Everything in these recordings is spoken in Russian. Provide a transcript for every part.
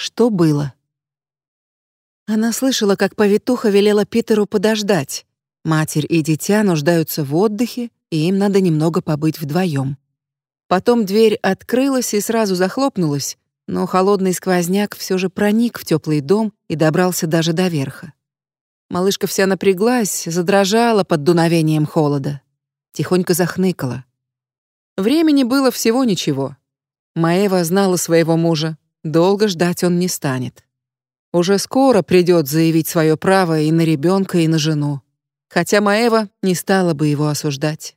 Что было? Она слышала, как повитуха велела Питеру подождать. Матерь и дитя нуждаются в отдыхе, и им надо немного побыть вдвоем. Потом дверь открылась и сразу захлопнулась, но холодный сквозняк все же проник в теплый дом и добрался даже до верха. Малышка вся напряглась, задрожала под дуновением холода. Тихонько захныкала. Времени было всего ничего. Маева знала своего мужа. Долго ждать он не станет. Уже скоро придет заявить свое право и на ребенка, и на жену. Хотя Маева не стала бы его осуждать.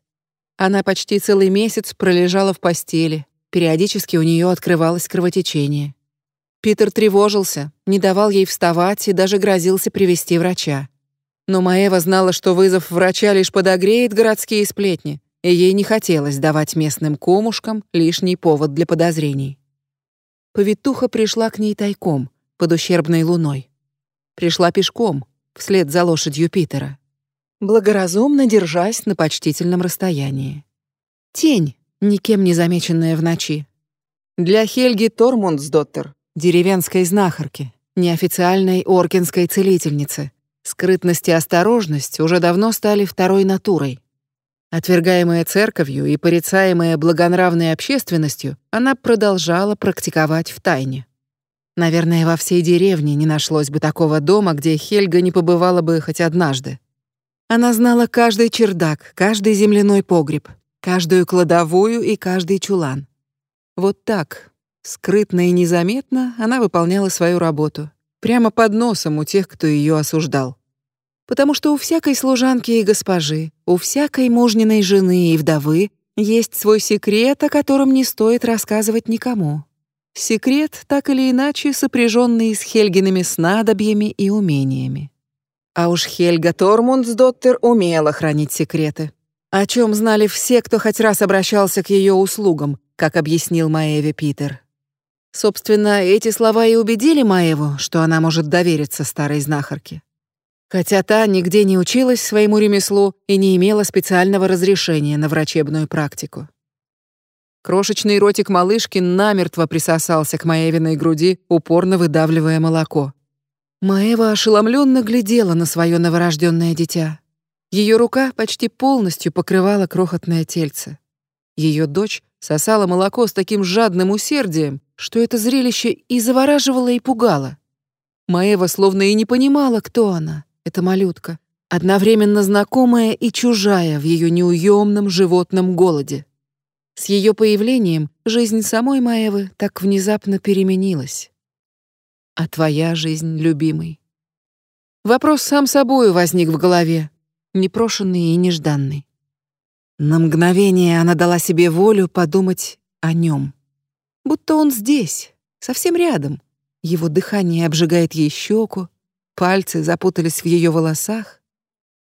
Она почти целый месяц пролежала в постели. Периодически у нее открывалось кровотечение. Питер тревожился, не давал ей вставать и даже грозился привести врача. Но Маева знала, что вызов врача лишь подогреет городские сплетни, и ей не хотелось давать местным комушкам лишний повод для подозрений. Повитуха пришла к ней тайком, под ущербной луной. Пришла пешком, вслед за лошадью Питера. Благоразумно держась на почтительном расстоянии. Тень, никем не замеченная в ночи. Для Хельги Тормундсдоттер, деревенской знахарки, неофициальной оркинской целительницы, скрытность и осторожность уже давно стали второй натурой. Отвергаемая церковью и порицаемая благонравной общественностью, она продолжала практиковать в тайне. Наверное, во всей деревне не нашлось бы такого дома, где Хельга не побывала бы хоть однажды. Она знала каждый чердак, каждый земляной погреб, каждую кладовую и каждый чулан. Вот так, скрытно и незаметно, она выполняла свою работу, прямо под носом у тех, кто ее осуждал потому что у всякой служанки и госпожи, у всякой мужниной жены и вдовы есть свой секрет, о котором не стоит рассказывать никому. Секрет, так или иначе, сопряженный с Хельгиными снадобьями и умениями. А уж Хельга Тормундсдоттер умела хранить секреты, о чем знали все, кто хоть раз обращался к ее услугам, как объяснил Маеве Питер. Собственно, эти слова и убедили Маеву, что она может довериться старой знахарке хотя та нигде не училась своему ремеслу и не имела специального разрешения на врачебную практику. Крошечный ротик малышки намертво присосался к Маевиной груди, упорно выдавливая молоко. Маева ошеломленно глядела на свое новорожденное дитя. Ее рука почти полностью покрывала крохотное тельце. Ее дочь сосала молоко с таким жадным усердием, что это зрелище и завораживало, и пугало. Маева словно и не понимала, кто она эта малютка, одновременно знакомая и чужая в ее неуемном животном голоде. С ее появлением жизнь самой Маевы так внезапно переменилась. А твоя жизнь, любимый? Вопрос сам собою возник в голове, непрошенный и нежданный. На мгновение она дала себе волю подумать о нем, будто он здесь, совсем рядом. Его дыхание обжигает ей щеку, Пальцы запутались в ее волосах.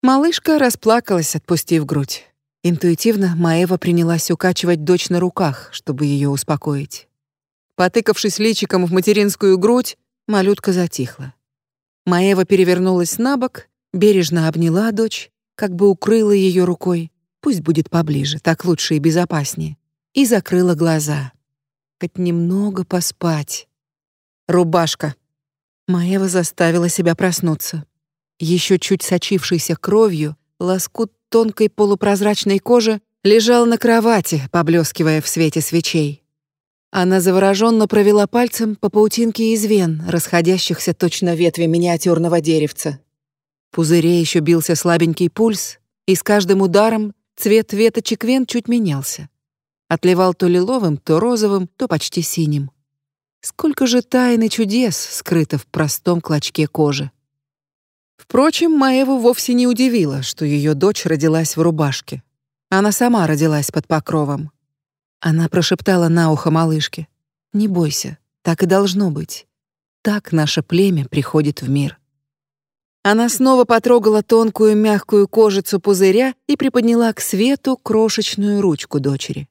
Малышка расплакалась, отпустив грудь. Интуитивно Маева принялась укачивать дочь на руках, чтобы ее успокоить. Потыкавшись личиком в материнскую грудь, малютка затихла. Маева перевернулась на бок, бережно обняла дочь, как бы укрыла ее рукой, пусть будет поближе, так лучше и безопаснее, и закрыла глаза. Хоть немного поспать. Рубашка. Маева заставила себя проснуться. Еще чуть сочившийся кровью, лоскут тонкой полупрозрачной кожи лежал на кровати, поблескивая в свете свечей. Она завороженно провела пальцем по паутинке из вен, расходящихся точно ветви миниатюрного деревца. В пузыре еще бился слабенький пульс, и с каждым ударом цвет веточек вен чуть менялся. Отливал то лиловым, то розовым, то почти синим. Сколько же тайн и чудес скрыто в простом клочке кожи. Впрочем, Маеву вовсе не удивило, что ее дочь родилась в рубашке. Она сама родилась под покровом. Она прошептала на ухо малышке: "Не бойся, так и должно быть. Так наше племя приходит в мир". Она снова потрогала тонкую мягкую кожицу пузыря и приподняла к свету крошечную ручку дочери.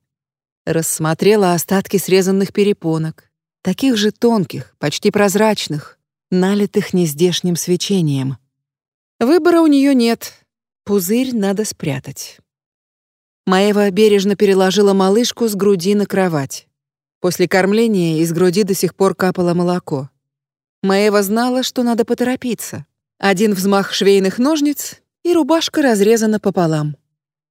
Рассмотрела остатки срезанных перепонок, таких же тонких, почти прозрачных, налитых нездешним свечением. Выбора у нее нет. Пузырь надо спрятать. Маева бережно переложила малышку с груди на кровать. После кормления из груди до сих пор капало молоко. Маева знала, что надо поторопиться. Один взмах швейных ножниц, и рубашка разрезана пополам.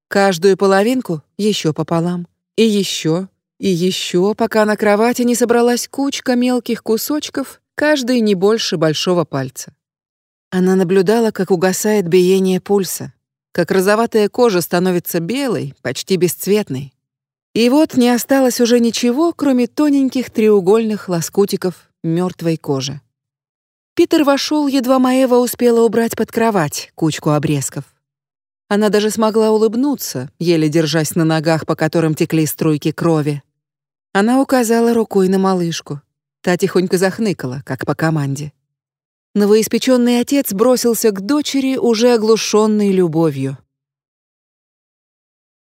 Каждую половинку еще пополам. И еще, и еще, пока на кровати не собралась кучка мелких кусочков, каждый не больше большого пальца. Она наблюдала, как угасает биение пульса, как розоватая кожа становится белой, почти бесцветной. И вот не осталось уже ничего, кроме тоненьких треугольных лоскутиков мертвой кожи. Питер вошел, едва Маева успела убрать под кровать кучку обрезков. Она даже смогла улыбнуться, еле держась на ногах, по которым текли струйки крови. Она указала рукой на малышку. Та тихонько захныкала, как по команде. Новоиспеченный отец бросился к дочери, уже оглушенный любовью.